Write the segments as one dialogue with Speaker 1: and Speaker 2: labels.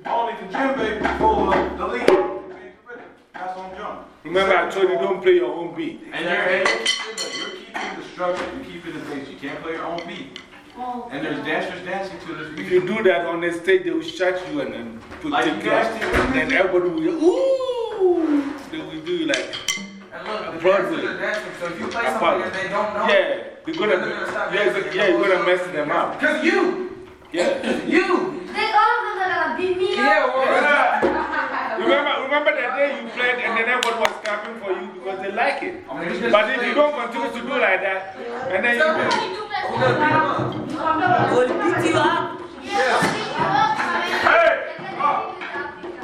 Speaker 1: make people the lead. That's on jump.
Speaker 2: Remember, I told you don't play your own beat.
Speaker 1: And you're, and you're, you're keeping the structure, you're keeping the things. You can't play your own beat. And there's dancers dancing to this
Speaker 2: If you do that on the stage, they will shut you and then put
Speaker 1: Like
Speaker 2: take
Speaker 1: you
Speaker 2: you
Speaker 1: guys
Speaker 2: And then everybody will, ooh, they will do like,
Speaker 3: And look, the
Speaker 2: Broadway.
Speaker 3: dancers are dancing, so if you play something that they don't know,
Speaker 2: yeah, they're gonna, yeah, yeah, you're gonna mess them up.
Speaker 3: Because you,
Speaker 2: Yeah.
Speaker 3: you.
Speaker 4: They all of them are gonna beat me
Speaker 3: Yeah,
Speaker 4: up.
Speaker 3: well,
Speaker 2: Remember, remember that day you played and then everybody was clapping for you because they like it.
Speaker 1: I mean, it's just
Speaker 2: But if you don't continue to do like that, and then you
Speaker 3: We're gonna beat them.
Speaker 5: Will beat you up.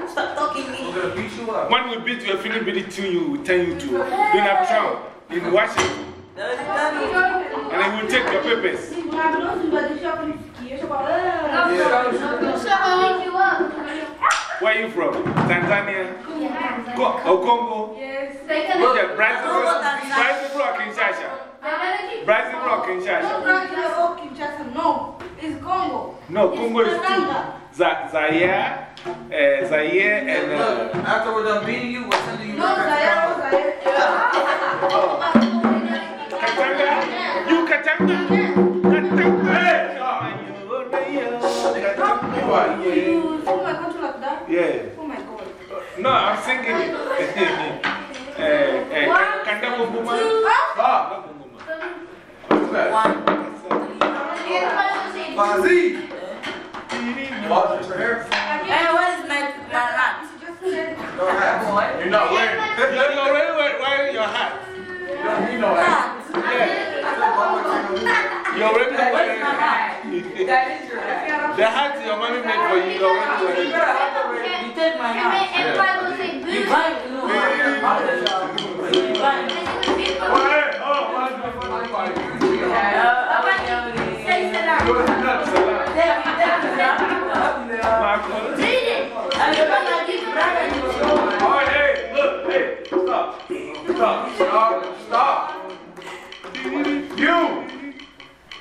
Speaker 5: Stop talking me.
Speaker 3: We're gonna beat you up.
Speaker 2: When we beat you, if you beat it to you, we turn you to Donald Trump in Washington.
Speaker 5: That is done.
Speaker 2: And then we'll take your papers. Where are you from? Tanzania? Co oh, Congo? Look at Brazil, Brazil or Kinshasa? Brazil or Kinshasa?
Speaker 4: No, it's Congo.
Speaker 2: No, Congo is two. Z Zaire, uh, Zaire, and
Speaker 3: Look, after we're done beating you, we're sending you
Speaker 4: No,
Speaker 3: back to
Speaker 4: Zaire,
Speaker 2: Katanga. You Katanga? Katanga. Katanga.
Speaker 4: You sing my country like that?
Speaker 2: Yeah.
Speaker 4: Oh my god.
Speaker 2: No, I'm singing it. Eh, eh, Kanda Buma.
Speaker 1: Stop. What's that?
Speaker 5: One.
Speaker 1: Fozzie. Fozzie, your hair?
Speaker 5: Hey, what is my, my hat?
Speaker 1: No hat. You're not wearing
Speaker 2: You're you're already wear- wearing your hat.
Speaker 1: You don't need no hat.
Speaker 5: Hat.
Speaker 2: You're already wearing
Speaker 5: my hat?
Speaker 3: That is your hat.
Speaker 2: The hat your mommy made for you, you're already wearing
Speaker 3: You
Speaker 2: it.
Speaker 3: Gotta have the
Speaker 5: take my hat. You buy me, no. You buy me.
Speaker 1: Hey, oh, why is it funny like you?
Speaker 5: Uh, I brother you.
Speaker 1: Oh, hey, look, hey, stop. Stop, stop, stop. You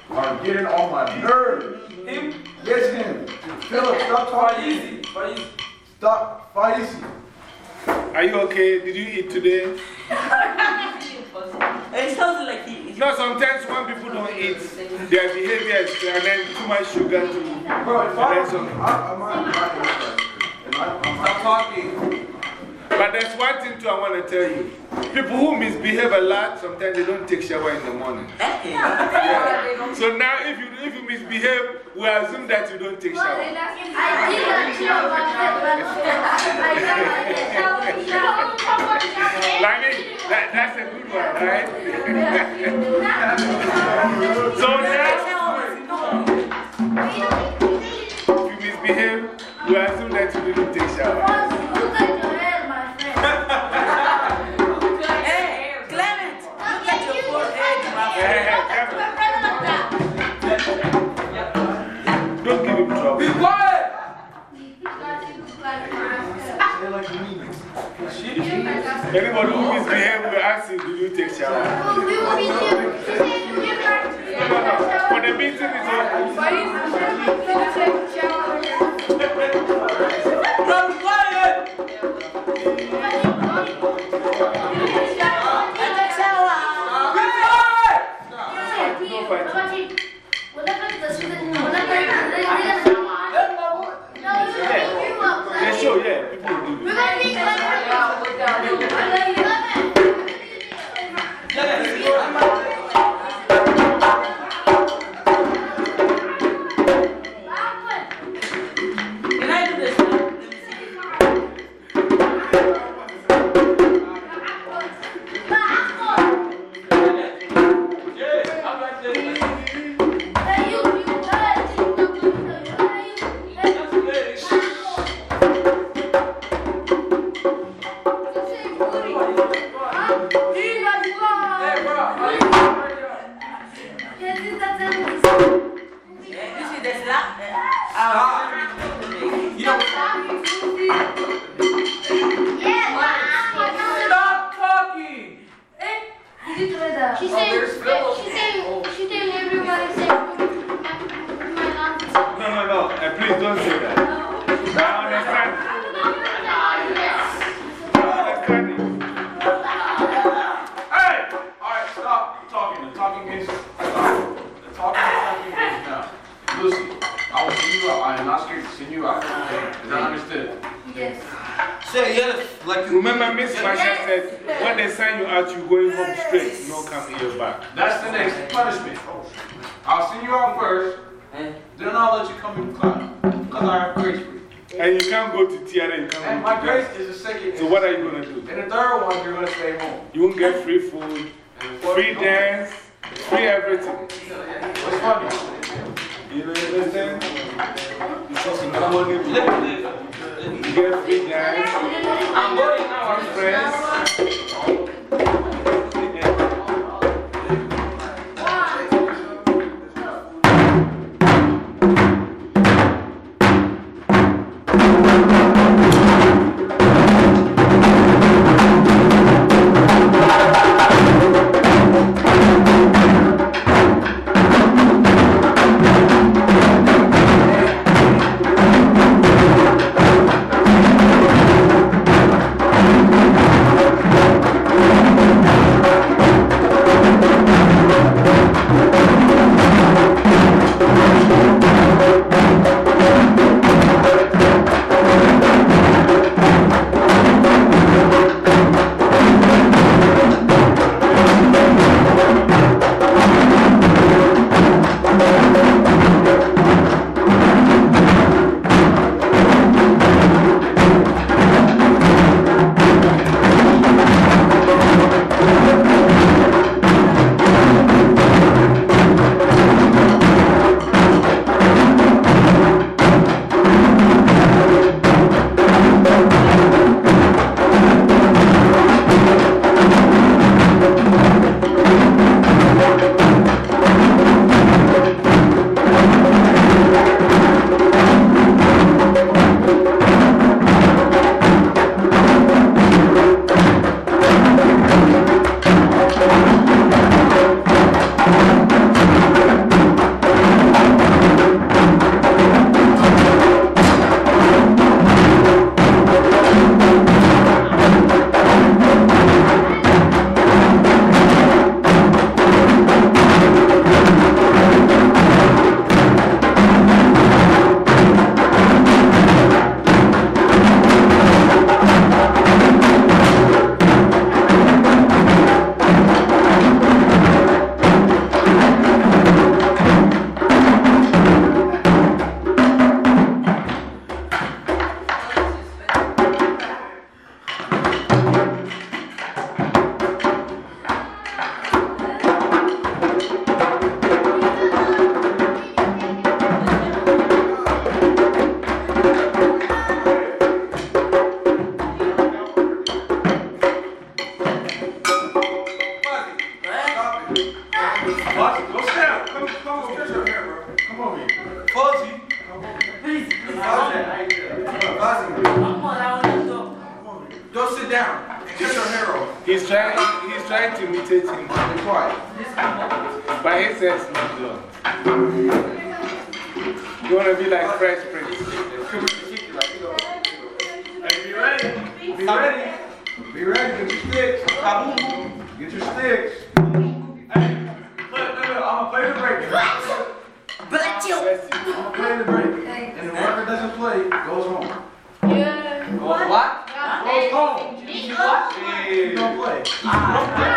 Speaker 1: are getting on my nerves.
Speaker 3: Him,
Speaker 1: Yes, him. Philip, stop talking.
Speaker 3: Faizi, Faizi.
Speaker 1: Stop, Faisi.
Speaker 2: Are you okay? Did you eat today?
Speaker 5: It sounds like he is.
Speaker 2: No, sometimes when people don't eat, their behavior is and then too much sugar to.
Speaker 1: Bro, if I
Speaker 2: then
Speaker 1: was,
Speaker 2: some-
Speaker 1: I, I'm I'm I, I'm
Speaker 3: Stop talking.
Speaker 2: But there's one thing too I want to tell you. People who misbehave a lot, sometimes they don't take shower in the morning. Eh? Yeah. So now if you, if you misbehave, we assume that you don't take shower.
Speaker 4: I did not chill about that.
Speaker 2: Lanny, that, that's a good one, right? so now, if you misbehave, we assume that you didn't take shower.
Speaker 5: Hey,
Speaker 2: Don't give him trouble.
Speaker 3: Be quiet!
Speaker 2: Anybody who misbehaves will ask you, did you take shower? When the meeting is over,
Speaker 1: I'll send you out first,
Speaker 3: and
Speaker 1: then I'll let you come in class. Because I have grace for you.
Speaker 2: And you can't go to theater and come
Speaker 1: And my grace is the second.
Speaker 2: So, what are you going to do?
Speaker 1: And the third one, you're going to stay home.
Speaker 2: You won't get free food, free dance, free everything.
Speaker 1: What's funny?
Speaker 2: You know, you understand? Because you come on
Speaker 3: in,
Speaker 2: you get free dance, free friends. Roll call. No
Speaker 4: way.
Speaker 1: Ah.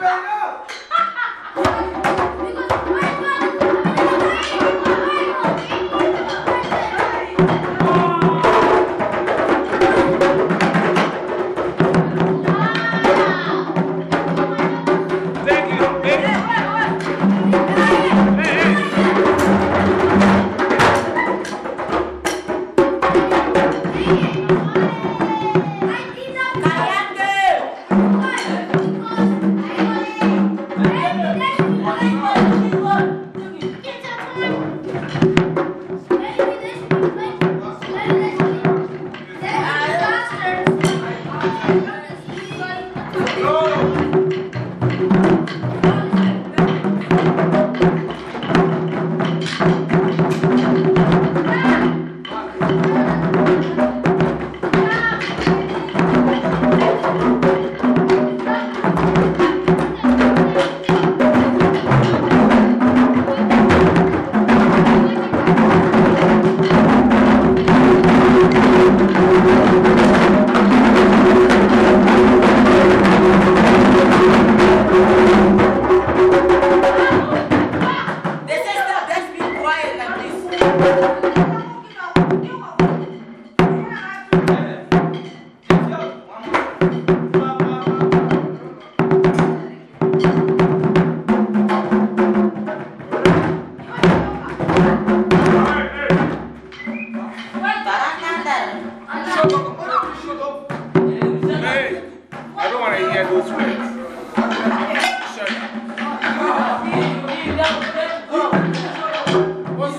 Speaker 1: Don't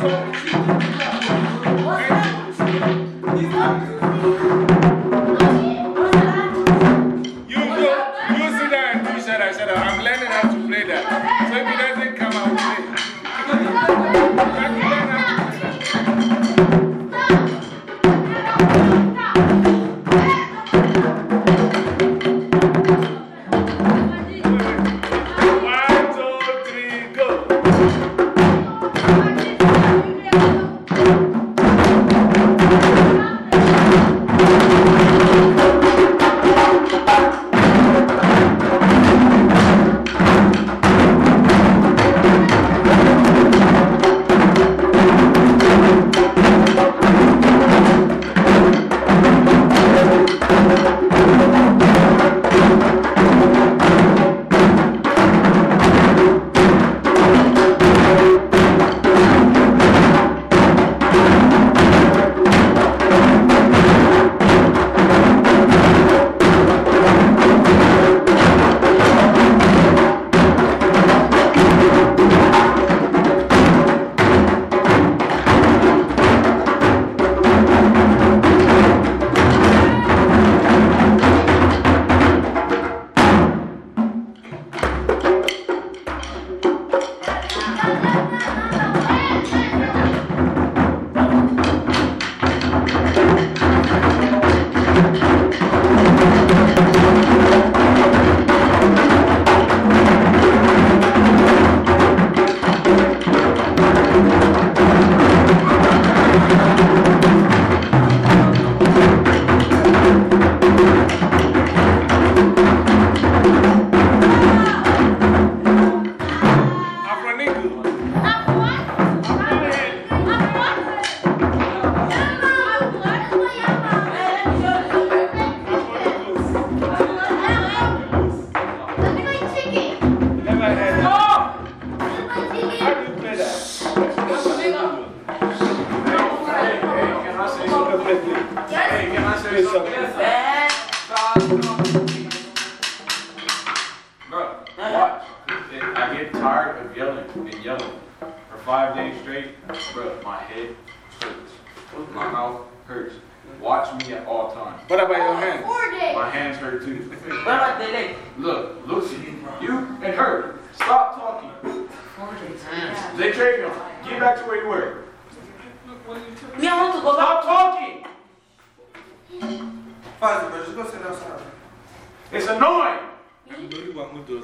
Speaker 2: with you?
Speaker 1: Zay Travion, get back to where you were.
Speaker 5: Me, I want to go back.
Speaker 1: Stop talking!
Speaker 3: Faz, bro. Just go sit outside.
Speaker 1: It's annoying.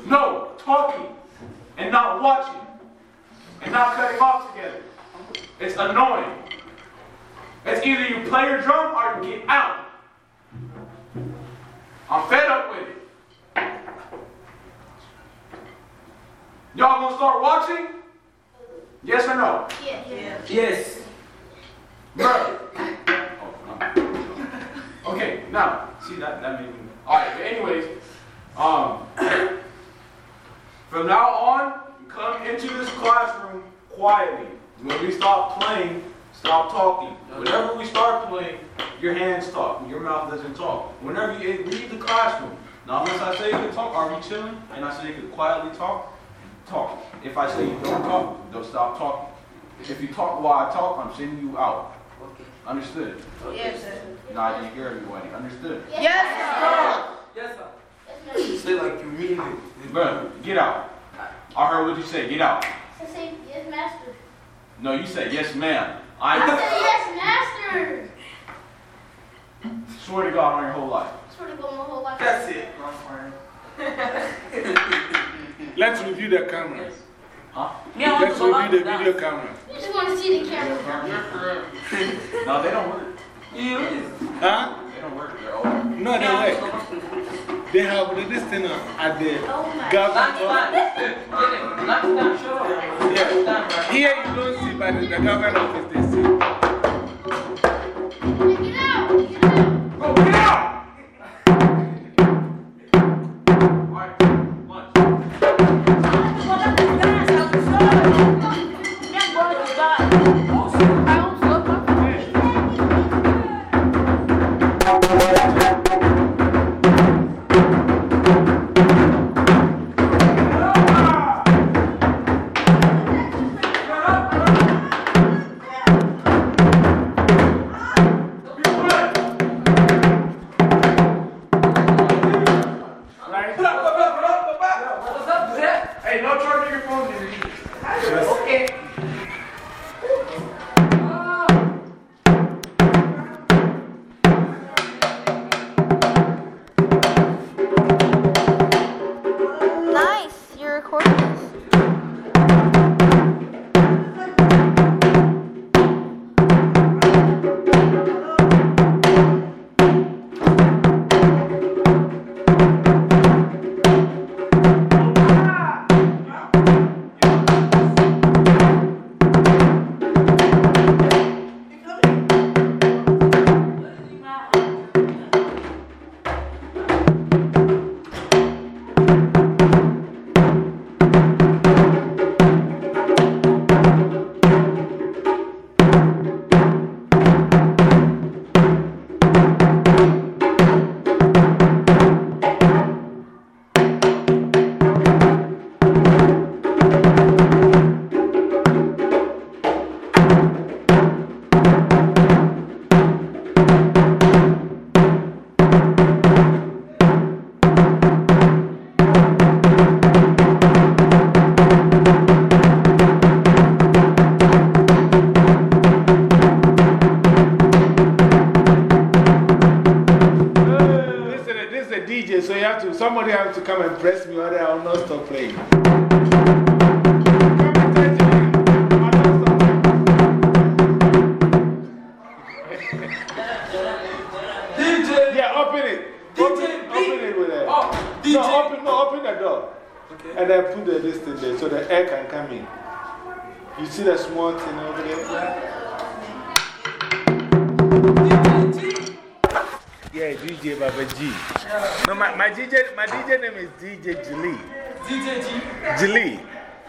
Speaker 1: No, talking and not watching and not cutting off together. It's annoying. It's either you play your drum or you get out. I'm fed up with it. Y'all gonna start watching? Yes or no?
Speaker 4: Yeah, yeah.
Speaker 3: Yes.
Speaker 1: Bro. Okay, now, see that, that made me. Alright, but anyways, um, from now on, you come into this classroom quietly. When we stop playing, stop talking. Whenever we start playing, your hands talk, your mouth doesn't talk. Whenever you leave the classroom, now unless I say you can talk, are we chilling? And I say you can quietly talk, talk. If I say you don't talk, don't stop talking. If you talk while I talk, I'm sending you out.
Speaker 5: Okay.
Speaker 1: Understood?
Speaker 4: Yes, sir.
Speaker 1: No, I didn't hear everybody. Understood?
Speaker 4: Yes, sir.
Speaker 3: Yes, sir.
Speaker 4: Yes, sir.
Speaker 3: Say like you mean it.
Speaker 1: Bro, get out. I heard what you said. Get out.
Speaker 4: I say yes, master.
Speaker 1: No, you said yes, ma'am.
Speaker 4: I
Speaker 1: I
Speaker 4: said yes, master.
Speaker 1: swear to God on your whole life.
Speaker 4: Swear to God, my whole life.
Speaker 3: That's it, my friend.
Speaker 2: Let's review the cameras.
Speaker 1: Huh?
Speaker 5: Me, I want to
Speaker 2: Let's review the video
Speaker 5: dance.
Speaker 2: camera.
Speaker 4: You just want to see the camera.
Speaker 1: No, they don't work.
Speaker 3: You.
Speaker 2: Huh?
Speaker 1: They don't work. They're old.
Speaker 2: No, they
Speaker 5: I want
Speaker 2: work.
Speaker 5: go back to
Speaker 2: They have the- this thing uh, at the
Speaker 4: Oh my.
Speaker 2: government.
Speaker 5: Lunchtime. Get it. Lunchtime, show.
Speaker 2: Yeah. Here you don't see, but in the government office they see.